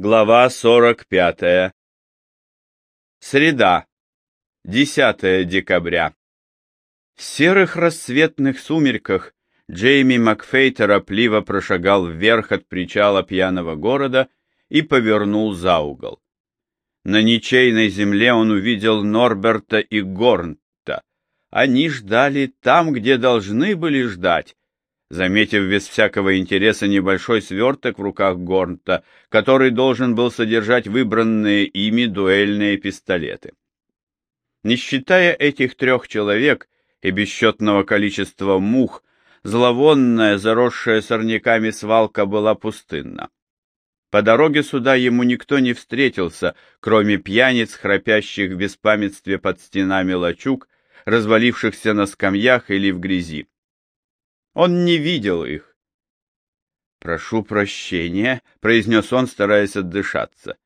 Глава 45. Среда. 10 декабря. В серых рассветных сумерках Джейми Макфей торопливо прошагал вверх от причала пьяного города и повернул за угол. На ничейной земле он увидел Норберта и Горнта. Они ждали там, где должны были ждать, заметив без всякого интереса небольшой сверток в руках Горнта, который должен был содержать выбранные ими дуэльные пистолеты. Не считая этих трех человек и бесчетного количества мух, зловонная, заросшая сорняками свалка была пустынна. По дороге сюда ему никто не встретился, кроме пьяниц, храпящих в беспамятстве под стенами лачуг, развалившихся на скамьях или в грязи. Он не видел их. «Прошу прощения», — произнес он, стараясь отдышаться.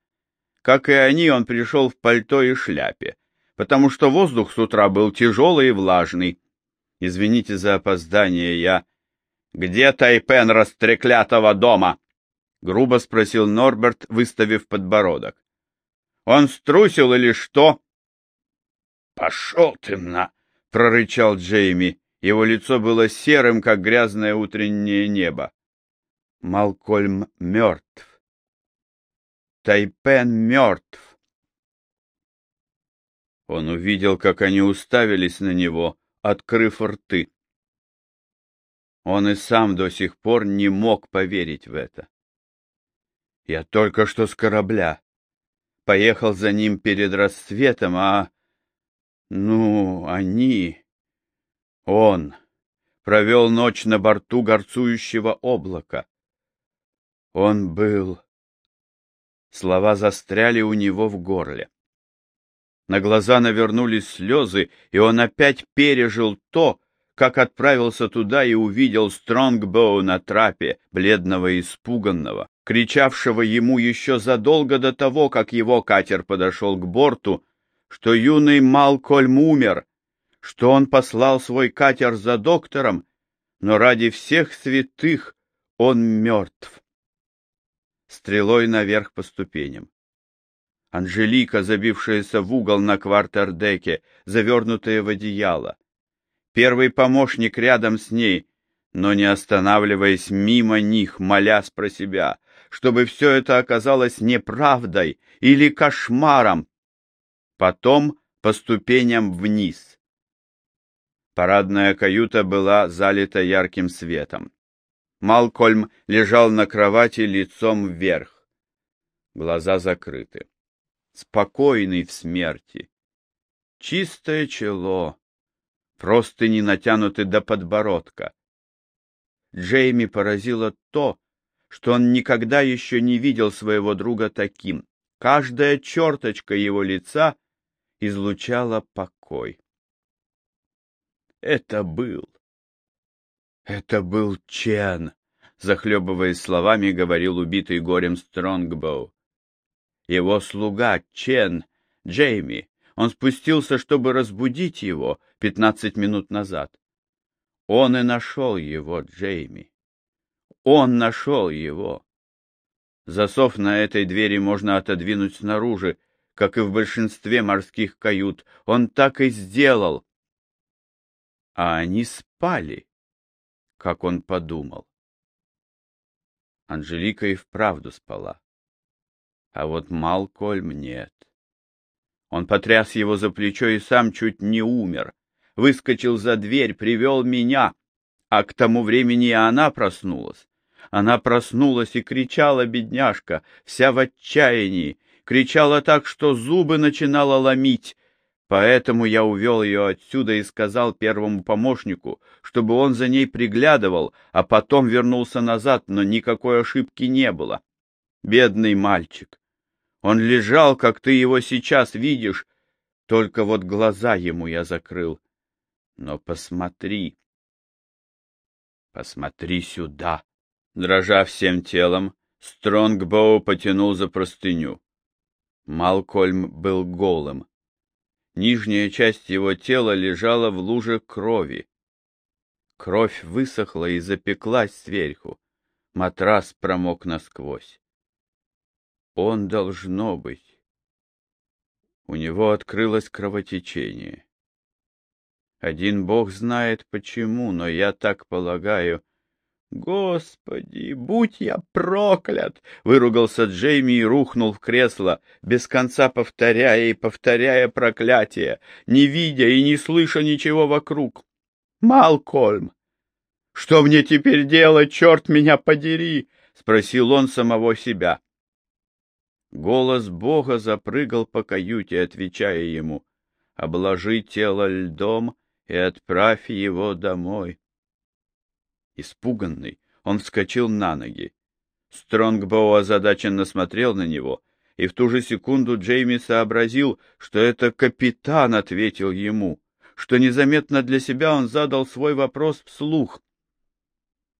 Как и они, он пришел в пальто и шляпе, потому что воздух с утра был тяжелый и влажный. Извините за опоздание, я... «Где Тайпен растреклятого дома?» — грубо спросил Норберт, выставив подбородок. «Он струсил или что?» «Пошел ты на!» — прорычал Джейми. Его лицо было серым, как грязное утреннее небо. Малкольм мертв. Тайпен мертв. Он увидел, как они уставились на него, открыв рты. Он и сам до сих пор не мог поверить в это. Я только что с корабля. Поехал за ним перед рассветом, а... Ну, они... Он провел ночь на борту горцующего облака. Он был... Слова застряли у него в горле. На глаза навернулись слезы, и он опять пережил то, как отправился туда и увидел Стронгбоу на трапе, бледного и испуганного, кричавшего ему еще задолго до того, как его катер подошел к борту, что юный Малкольм умер, что он послал свой катер за доктором, но ради всех святых он мертв. Стрелой наверх по ступеням. Анжелика, забившаяся в угол на квартердеке, завернутая в одеяло. Первый помощник рядом с ней, но не останавливаясь мимо них, молясь про себя, чтобы все это оказалось неправдой или кошмаром. Потом по ступеням вниз. Парадная каюта была залита ярким светом. Малкольм лежал на кровати лицом вверх. Глаза закрыты. Спокойный в смерти. Чистое чело. Просто не натянуты до подбородка. Джейми поразило то, что он никогда еще не видел своего друга таким. Каждая черточка его лица излучала покой. Это был... Это был Чен, захлебываясь словами, говорил убитый горем Стронгбоу. Его слуга Чен, Джейми, он спустился, чтобы разбудить его пятнадцать минут назад. Он и нашел его, Джейми. Он нашел его. Засов на этой двери можно отодвинуть снаружи, как и в большинстве морских кают. Он так и сделал а они спали, как он подумал. Анжелика и вправду спала. А вот Малкольм нет. Он потряс его за плечо и сам чуть не умер. Выскочил за дверь, привел меня, а к тому времени и она проснулась. Она проснулась и кричала, бедняжка, вся в отчаянии, кричала так, что зубы начинала ломить, Поэтому я увел ее отсюда и сказал первому помощнику, чтобы он за ней приглядывал, а потом вернулся назад, но никакой ошибки не было. Бедный мальчик. Он лежал, как ты его сейчас видишь, только вот глаза ему я закрыл. Но посмотри, посмотри сюда. Дрожа всем телом, Стронгбоу потянул за простыню. Малкольм был голым. Нижняя часть его тела лежала в луже крови. Кровь высохла и запеклась сверху. Матрас промок насквозь. Он должно быть. У него открылось кровотечение. Один бог знает почему, но я так полагаю. Господи, будь я проклят! Выругался Джейми и рухнул в кресло, без конца повторяя и повторяя проклятие, не видя и не слыша ничего вокруг. Малкольм! Что мне теперь делать, черт меня подери? Спросил он самого себя. Голос Бога запрыгал по каюте, отвечая ему, «Обложи тело льдом и отправь его домой». Испуганный, он вскочил на ноги. Стронгбоу озадаченно смотрел на него, и в ту же секунду Джейми сообразил, что это капитан ответил ему, что незаметно для себя он задал свой вопрос вслух.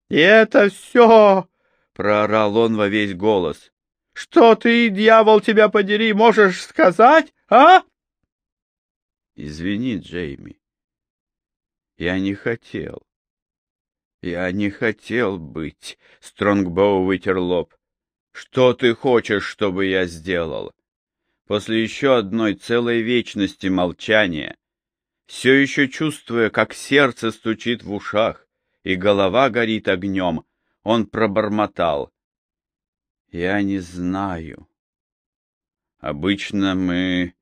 «И это все!» — проорал он во весь голос. Что ты, дьявол, тебя подери, можешь сказать, а? Извини, Джейми. Я не хотел. Я не хотел быть. Стронгбоу вытер лоб. Что ты хочешь, чтобы я сделал? После еще одной целой вечности молчания, все еще чувствуя, как сердце стучит в ушах и голова горит огнем, он пробормотал. Я не знаю. Обычно мы...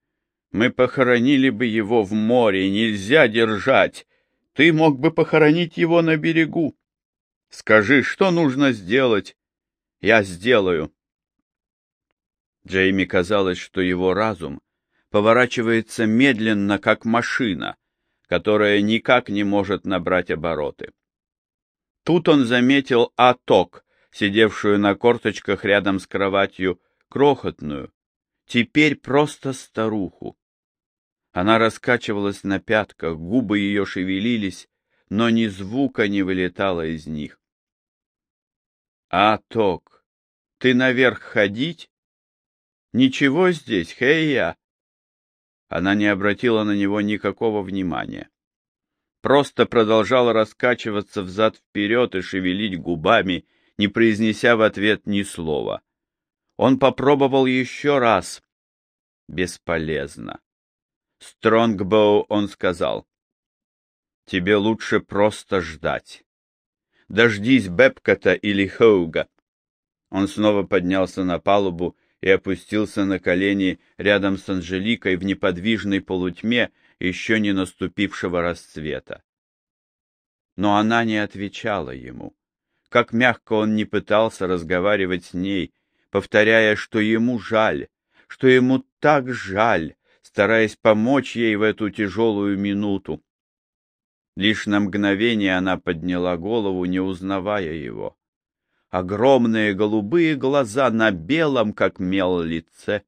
Мы похоронили бы его в море, нельзя держать. Ты мог бы похоронить его на берегу. Скажи, что нужно сделать? Я сделаю. Джейми казалось, что его разум поворачивается медленно, как машина, которая никак не может набрать обороты. Тут он заметил Аток, сидевшую на корточках рядом с кроватью, крохотную, теперь просто старуху. Она раскачивалась на пятках, губы ее шевелились, но ни звука не вылетало из них. — А, Ток, ты наверх ходить? — Ничего здесь, Хейя. Она не обратила на него никакого внимания. Просто продолжала раскачиваться взад-вперед и шевелить губами, не произнеся в ответ ни слова. Он попробовал еще раз. Бесполезно. Стронгбоу он сказал. Тебе лучше просто ждать. Дождись Бепкота или Хоуга. Он снова поднялся на палубу и опустился на колени рядом с Анжеликой в неподвижной полутьме еще не наступившего расцвета. Но она не отвечала ему. Как мягко он не пытался разговаривать с ней, повторяя, что ему жаль, что ему так жаль, стараясь помочь ей в эту тяжелую минуту. Лишь на мгновение она подняла голову, не узнавая его. Огромные голубые глаза на белом, как мел, лице.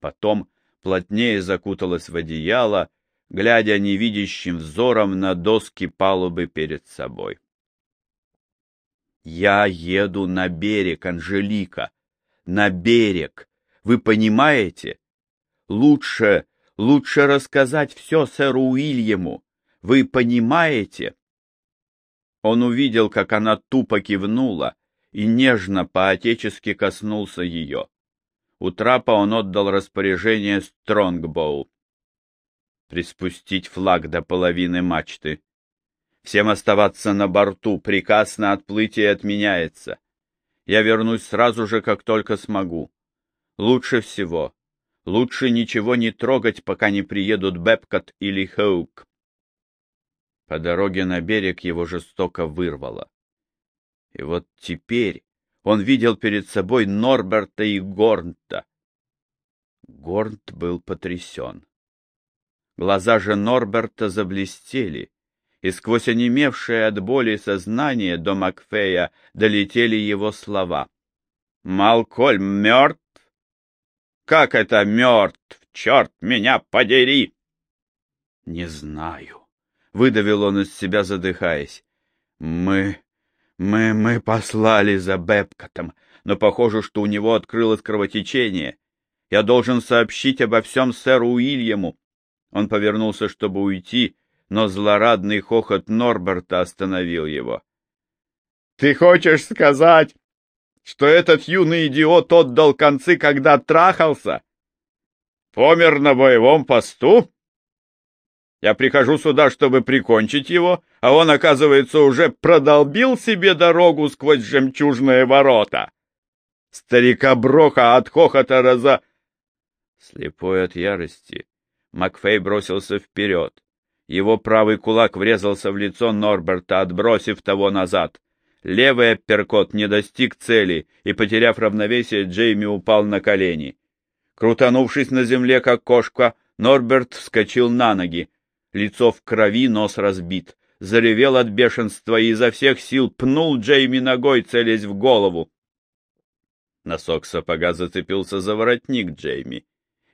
Потом плотнее закуталась в одеяло, глядя невидящим взором на доски палубы перед собой. Я еду на берег, Анжелика, на берег. Вы понимаете? Лучше, лучше рассказать все сэру Уильяму. Вы понимаете? Он увидел, как она тупо кивнула и нежно по-отечески коснулся ее. У трапа он отдал распоряжение Стронгбоу. Приспустить флаг до половины мачты. Всем оставаться на борту, приказ на отплытие отменяется. Я вернусь сразу же, как только смогу. Лучше всего, лучше ничего не трогать, пока не приедут Бепкот или Хоук. По дороге на берег его жестоко вырвало. И вот теперь он видел перед собой Норберта и Горнта. Горнт был потрясен. Глаза же Норберта заблестели, и сквозь онемевшее от боли сознание до Макфея долетели его слова. «Малкольм мертв? Как это мертв? Черт меня подери!» «Не знаю», — выдавил он из себя, задыхаясь. «Мы... мы... мы послали за Бепкотом, но похоже, что у него открылось кровотечение. Я должен сообщить обо всем сэру Уильяму». Он повернулся, чтобы уйти, — но злорадный хохот Норберта остановил его. — Ты хочешь сказать, что этот юный идиот отдал концы, когда трахался? Помер на боевом посту? Я прихожу сюда, чтобы прикончить его, а он, оказывается, уже продолбил себе дорогу сквозь жемчужные ворота. Старика Броха от хохота раза... Слепой от ярости, Макфей бросился вперед. Его правый кулак врезался в лицо Норберта, отбросив того назад. Левый апперкот не достиг цели, и, потеряв равновесие, Джейми упал на колени. Крутанувшись на земле, как кошка, Норберт вскочил на ноги. Лицо в крови, нос разбит. Заревел от бешенства и изо всех сил пнул Джейми ногой, целясь в голову. Носок сапога зацепился за воротник Джейми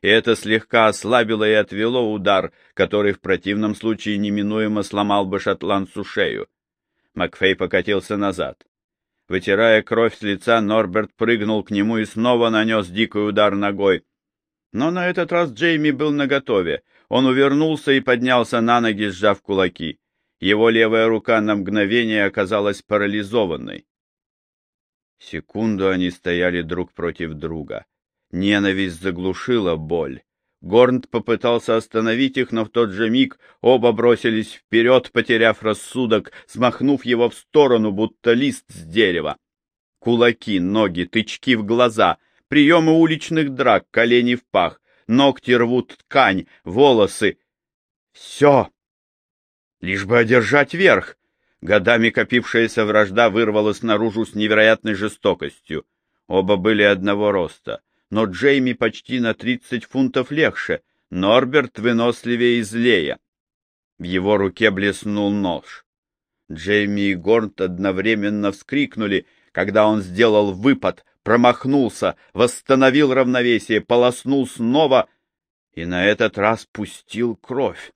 и это слегка ослабило и отвело удар, который в противном случае неминуемо сломал бы шотландцу шею. Макфей покатился назад. Вытирая кровь с лица, Норберт прыгнул к нему и снова нанес дикий удар ногой. Но на этот раз Джейми был наготове. Он увернулся и поднялся на ноги, сжав кулаки. Его левая рука на мгновение оказалась парализованной. Секунду они стояли друг против друга. Ненависть заглушила боль. Горнт попытался остановить их, но в тот же миг оба бросились вперед, потеряв рассудок, смахнув его в сторону, будто лист с дерева. Кулаки, ноги, тычки в глаза, приемы уличных драк, колени в пах, ногти рвут ткань, волосы. Все! Лишь бы одержать верх! Годами копившаяся вражда вырвалась наружу с невероятной жестокостью. Оба были одного роста но Джейми почти на 30 фунтов легче, Норберт выносливее и злее. В его руке блеснул нож. Джейми и Горнт одновременно вскрикнули, когда он сделал выпад, промахнулся, восстановил равновесие, полоснул снова и на этот раз пустил кровь.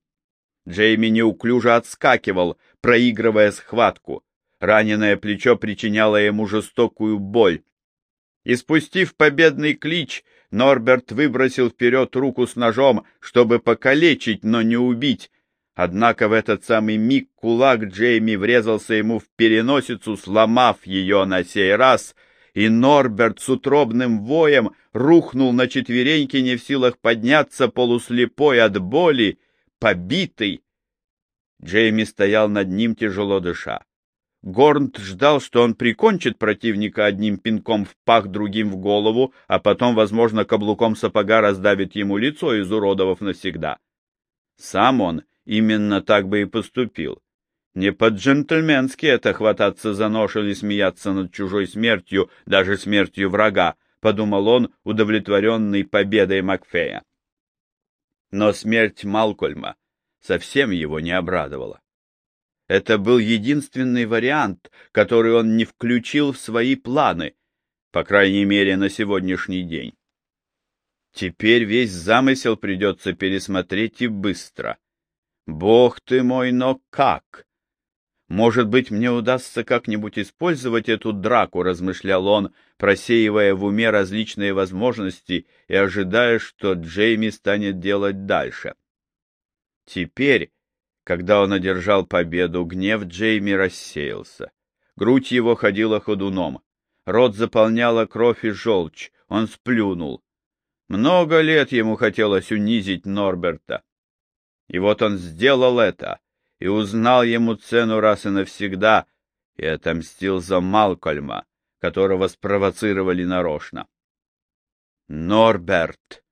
Джейми неуклюже отскакивал, проигрывая схватку. Раненое плечо причиняло ему жестокую боль. И спустив победный клич, Норберт выбросил вперед руку с ножом, чтобы покалечить, но не убить. Однако в этот самый миг кулак Джейми врезался ему в переносицу, сломав ее на сей раз, и Норберт с утробным воем рухнул на четвереньки, не в силах подняться, полуслепой от боли, побитый. Джейми стоял над ним, тяжело дыша. Горнт ждал, что он прикончит противника одним пинком в пах, другим в голову, а потом, возможно, каблуком сапога раздавит ему лицо, изуродовав навсегда. Сам он именно так бы и поступил. Не по-джентльменски это хвататься за нож или смеяться над чужой смертью, даже смертью врага, подумал он, удовлетворенный победой Макфея. Но смерть Малкольма совсем его не обрадовала. Это был единственный вариант, который он не включил в свои планы, по крайней мере, на сегодняшний день. Теперь весь замысел придется пересмотреть и быстро. Бог ты мой, но как? Может быть, мне удастся как-нибудь использовать эту драку, размышлял он, просеивая в уме различные возможности и ожидая, что Джейми станет делать дальше. Теперь когда он одержал победу, гнев Джейми рассеялся. Грудь его ходила ходуном. Рот заполняла кровь и желчь. Он сплюнул. Много лет ему хотелось унизить Норберта. И вот он сделал это, и узнал ему цену раз и навсегда, и отомстил за Малкольма, которого спровоцировали нарочно. «Норберт,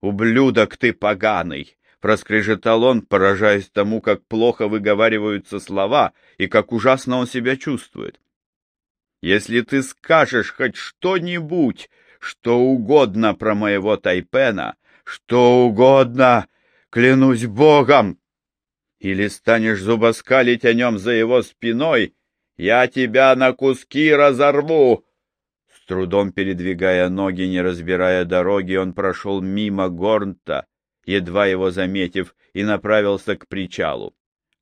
ублюдок ты поганый!» Проскрежетал он, поражаясь тому, как плохо выговариваются слова и как ужасно он себя чувствует. Если ты скажешь хоть что-нибудь, что угодно про моего Тайпена, что угодно, клянусь Богом, или станешь зубоскалить о нем за его спиной, я тебя на куски разорву!» С трудом передвигая ноги, не разбирая дороги, он прошел мимо Горнта, едва его заметив, и направился к причалу.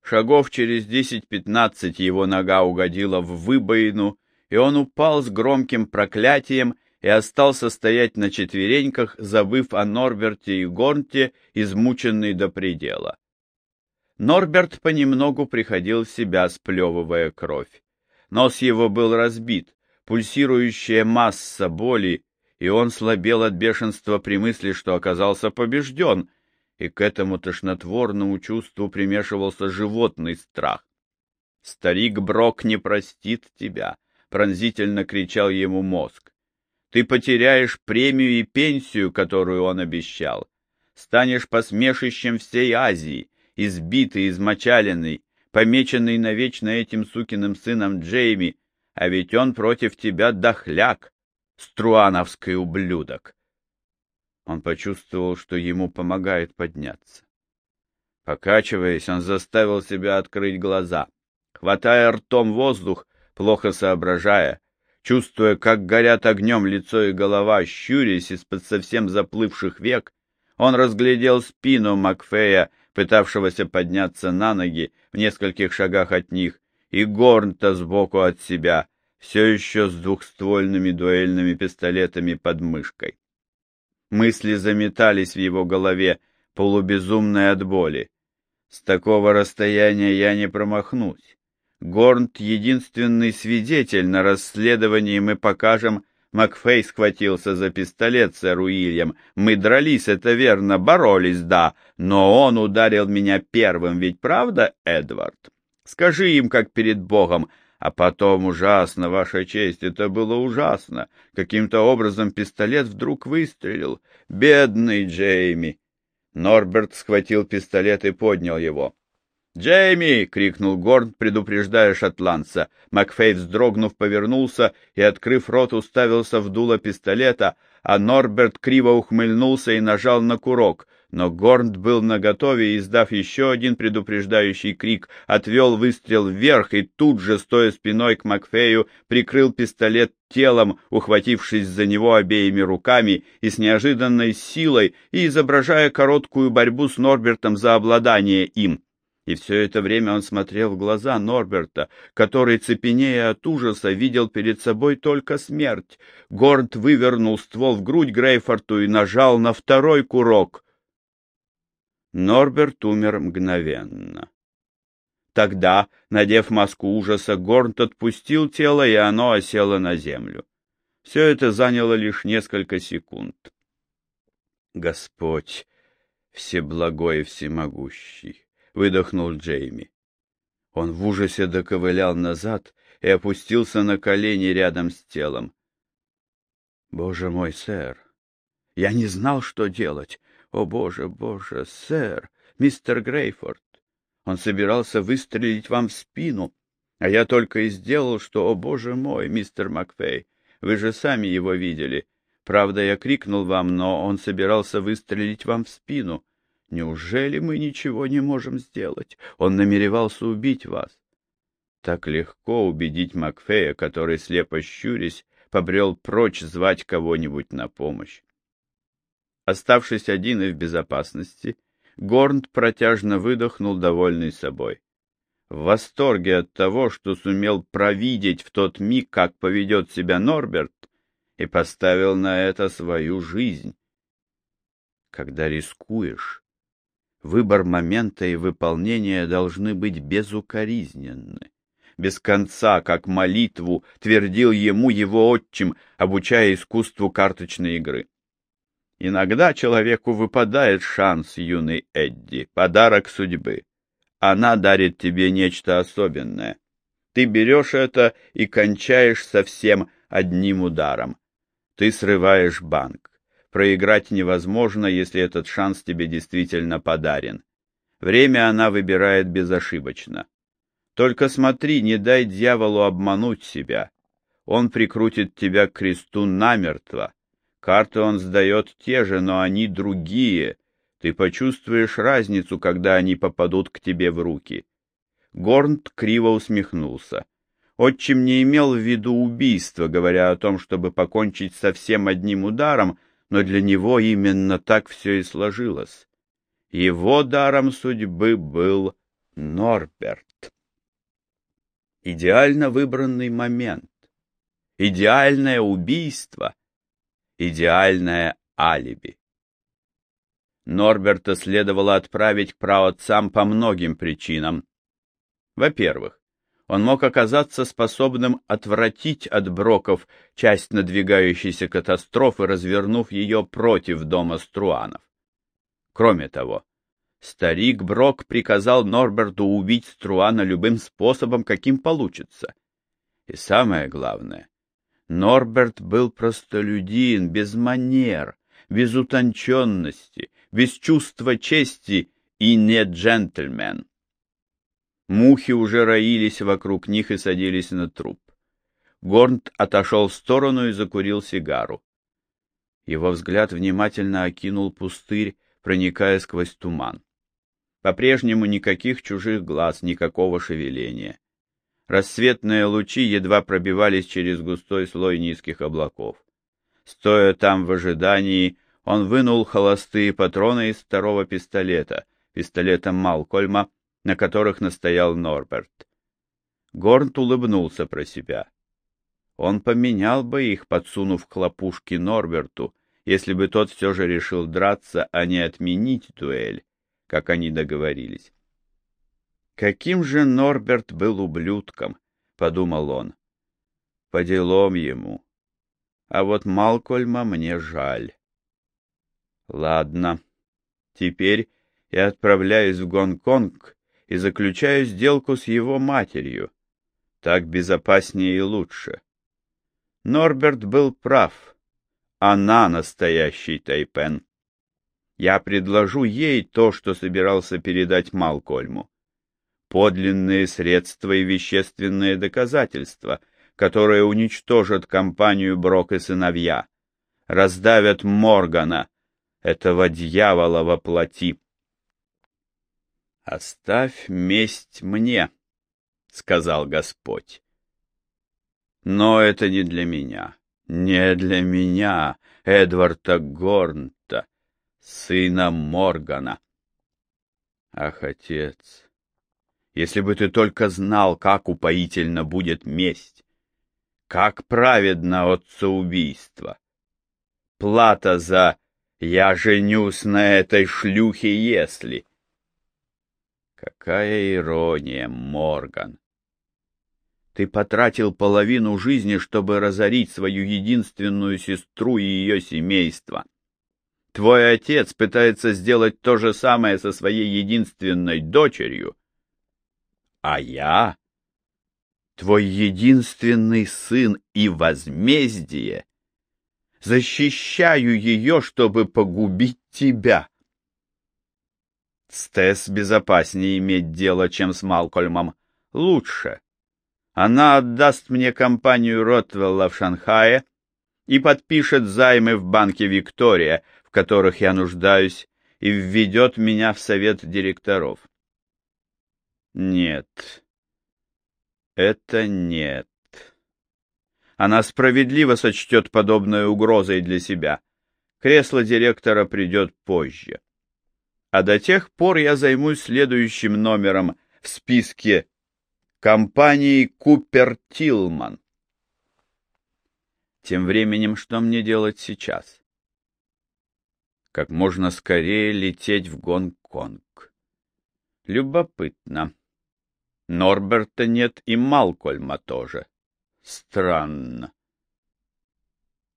Шагов через десять-пятнадцать его нога угодила в выбоину, и он упал с громким проклятием и остался стоять на четвереньках, забыв о Норберте и Горнте, измученный до предела. Норберт понемногу приходил в себя, сплевывая кровь. Нос его был разбит, пульсирующая масса боли, и он слабел от бешенства при мысли, что оказался побежден, и к этому тошнотворному чувству примешивался животный страх. «Старик Брок не простит тебя», — пронзительно кричал ему мозг. «Ты потеряешь премию и пенсию, которую он обещал. Станешь посмешищем всей Азии, избитый, измочаленный, помеченный навечно этим сукиным сыном Джейми, а ведь он против тебя дохляк, струановский ублюдок. Он почувствовал, что ему помогает подняться. Покачиваясь, он заставил себя открыть глаза. Хватая ртом воздух, плохо соображая, чувствуя, как горят огнем лицо и голова, щурясь из-под совсем заплывших век, он разглядел спину Макфея, пытавшегося подняться на ноги в нескольких шагах от них, и Горнта сбоку от себя, все еще с двухствольными дуэльными пистолетами под мышкой. Мысли заметались в его голове, полубезумные от боли. С такого расстояния я не промахнусь. Горнт — единственный свидетель на расследовании мы покажем, Макфей схватился за пистолет, сэр Уильям. Мы дрались, это верно, боролись, да, но он ударил меня первым, ведь правда, Эдвард? Скажи им, как перед Богом, а потом ужасно, ваша честь, это было ужасно. Каким-то образом пистолет вдруг выстрелил. Бедный Джейми! Норберт схватил пистолет и поднял его. «Джейми!» — крикнул Горн, предупреждая шотландца. Макфей, вздрогнув, повернулся и, открыв рот, уставился в дуло пистолета, а Норберт криво ухмыльнулся и нажал на курок. Но Горн был наготове и, издав еще один предупреждающий крик, отвел выстрел вверх и тут же, стоя спиной к Макфею, прикрыл пистолет телом, ухватившись за него обеими руками и с неожиданной силой и изображая короткую борьбу с Норбертом за обладание им. И все это время он смотрел в глаза Норберта, который, цепенея от ужаса, видел перед собой только смерть. Горд вывернул ствол в грудь Грейфорту и нажал на второй курок. Норберт умер мгновенно. Тогда, надев маску ужаса, Горнт отпустил тело, и оно осело на землю. Все это заняло лишь несколько секунд. Господь, всеблагой и всемогущий! выдохнул Джейми. Он в ужасе доковылял назад и опустился на колени рядом с телом. Боже мой, сэр, я не знал, что делать. О, боже, боже, сэр, мистер Грейфорд. Он собирался выстрелить вам в спину, а я только и сделал, что, о, боже мой, мистер Макфей, вы же сами его видели. Правда, я крикнул вам, но он собирался выстрелить вам в спину. Неужели мы ничего не можем сделать? Он намеревался убить вас. Так легко убедить Макфея, который, слепо щурясь, побрел прочь звать кого-нибудь на помощь. Оставшись один и в безопасности, Горнт протяжно выдохнул, довольный собой. В восторге от того, что сумел провидеть в тот миг, как поведет себя Норберт, и поставил на это свою жизнь. Когда рискуешь, Выбор момента и выполнение должны быть безукоризненны. Без конца, как молитву, твердил ему его отчим, обучая искусству карточной игры. Иногда человеку выпадает шанс, юный Эдди, подарок судьбы. Она дарит тебе нечто особенное. Ты берешь это и кончаешь совсем одним ударом. Ты срываешь банк. Проиграть невозможно, если этот шанс тебе действительно подарен. Время она выбирает безошибочно. Только смотри, не дай дьяволу обмануть себя. Он прикрутит тебя к кресту намертво. Карты он сдает те же, но они другие. Ты почувствуешь разницу, когда они попадут к тебе в руки. Горнт криво усмехнулся. Отчим не имел в виду убийство, говоря о том, чтобы покончить со всем одним ударом, но для него именно так все и сложилось. Его даром судьбы был Норберт. Идеально выбранный момент, идеальное убийство, идеальное алиби. Норберта следовало отправить к праотцам по многим причинам. Во-первых, он мог оказаться способным отвратить от Броков часть надвигающейся катастрофы, развернув ее против дома Струанов. Кроме того, старик Брок приказал Норберту убить Струана любым способом, каким получится. И самое главное, Норберт был простолюдин, без манер, без утонченности, без чувства чести и не джентльмен. Мухи уже роились вокруг них и садились на труп. Горнт отошел в сторону и закурил сигару. Его взгляд внимательно окинул пустырь, проникая сквозь туман. По-прежнему никаких чужих глаз, никакого шевеления. Рассветные лучи едва пробивались через густой слой низких облаков. Стоя там в ожидании, он вынул холостые патроны из второго пистолета, пистолета Малкольма, на которых настоял Норберт. Горнт улыбнулся про себя. Он поменял бы их, подсунув хлопушки Норберту, если бы тот все же решил драться, а не отменить дуэль, как они договорились. «Каким же Норберт был ублюдком!» — подумал он. «По делам ему. А вот Малкольма мне жаль». «Ладно, теперь я отправляюсь в Гонконг и заключаю сделку с его матерью. Так безопаснее и лучше. Норберт был прав. Она настоящий Тайпен. Я предложу ей то, что собирался передать Малкольму. Подлинные средства и вещественные доказательства, которые уничтожат компанию Брок и сыновья, раздавят Моргана, этого дьявола во плоти. «Оставь месть мне», — сказал Господь. «Но это не для меня, не для меня, Эдварда Горнта, сына Моргана». «Ах, отец, если бы ты только знал, как упоительно будет месть, как праведно отцеубийство! Плата за «я женюсь на этой шлюхе, если...» Какая ирония, Морган! Ты потратил половину жизни, чтобы разорить свою единственную сестру и ее семейство. Твой отец пытается сделать то же самое со своей единственной дочерью. А я, твой единственный сын и возмездие, защищаю ее, чтобы погубить тебя. С безопаснее иметь дело, чем с Малкольмом. Лучше. Она отдаст мне компанию Ротвелла в Шанхае и подпишет займы в банке Виктория, в которых я нуждаюсь, и введет меня в совет директоров. Нет. Это нет. Она справедливо сочтет подобной угрозой для себя. Кресло директора придет позже а до тех пор я займусь следующим номером в списке компании Купер Тилман. Тем временем, что мне делать сейчас? Как можно скорее лететь в Гонконг. Любопытно. Норберта нет и Малкольма тоже. Странно.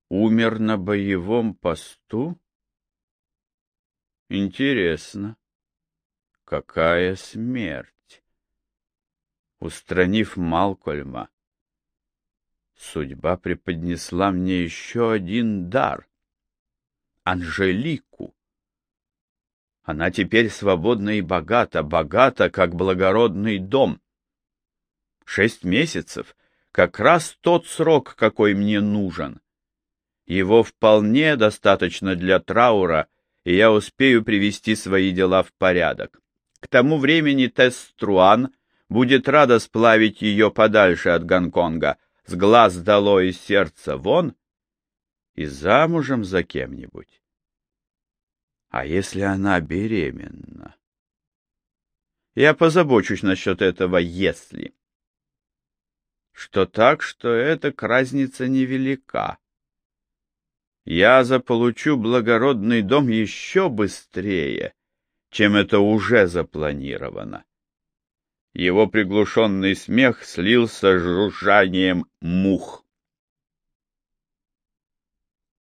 Умер на боевом посту? Интересно, какая смерть? Устранив Малкольма, судьба преподнесла мне еще один дар — Анжелику. Она теперь свободна и богата, богата, как благородный дом. Шесть месяцев — как раз тот срок, какой мне нужен. Его вполне достаточно для траура — и я успею привести свои дела в порядок. К тому времени Тесс Струан будет рада сплавить ее подальше от Гонконга, с глаз дало из сердца вон, и замужем за кем-нибудь. А если она беременна? Я позабочусь насчет этого «если». Что так, что эта разница невелика я заполучу благородный дом еще быстрее, чем это уже запланировано. Его приглушенный смех слился с жужжанием мух.